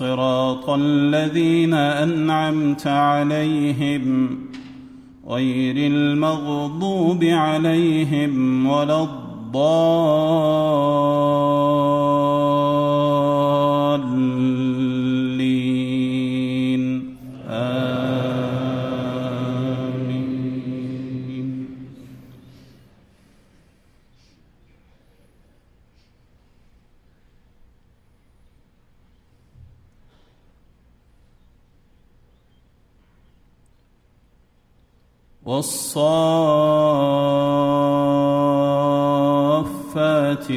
صراط الذين أنعمت عليهم غير المغضوب عليهم ولا الضالين. آمين. والصافات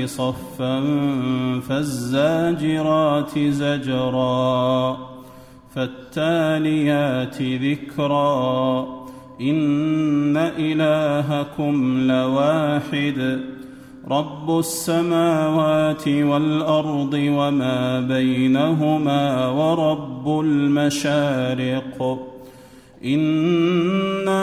صفا فالزاجرات زجرا فالتاليات ذكرا إن إلهكم لواحد رب السماوات والأرض وما بينهما ورب المشارق إنا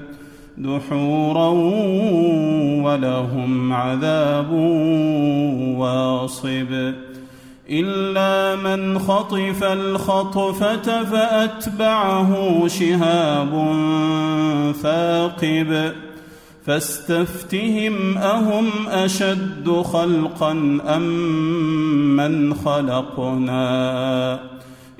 دحورا ولهم عذاب واصب. إلا من خطف الخطفة فأتبعه شهاب ثاقب. فاستفتهم أهم أشد خلقا أم من خلقنا؟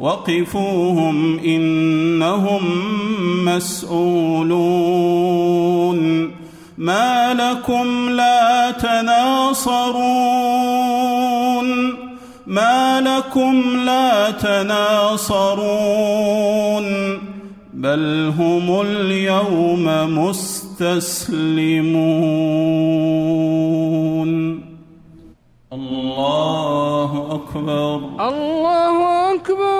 وقفوهم إنهم مسؤولون ما لكم لا تناصرون ما لكم لا تناصرون بل هم اليوم مستسلمون الله أكبر الله أكبر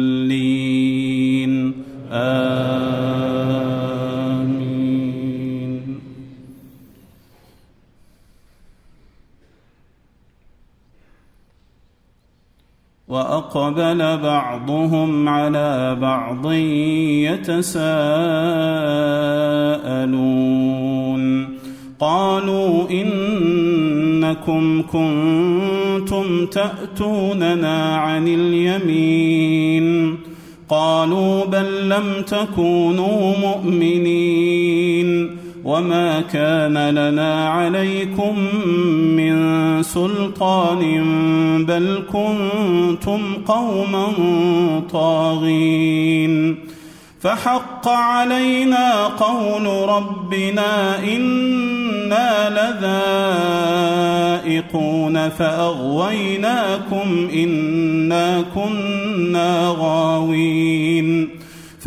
وأقبل بعضهم على بعض يتساءلون. قالوا إنكم كنتم تأتوننا عن اليمين. قالوا بل لم تكونوا مؤمنين. وما كان لنا عليكم من سلطان بل كنتم قوما طاغين فحق علينا قول ربنا أنا لذائقون فاغويناكم انا كنا غاوين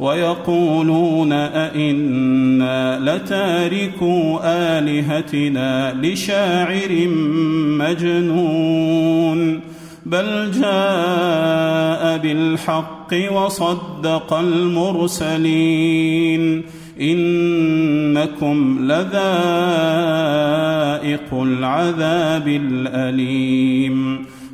ويقولون أئنا لتاركو آلهتنا لشاعر مجنون بل جاء بالحق وصدق المرسلين إنكم لذائق العذاب الأليم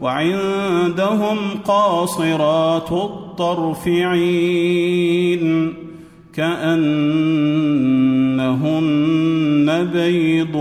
وعندهم قاصرات الطرف عين كأنهن بيض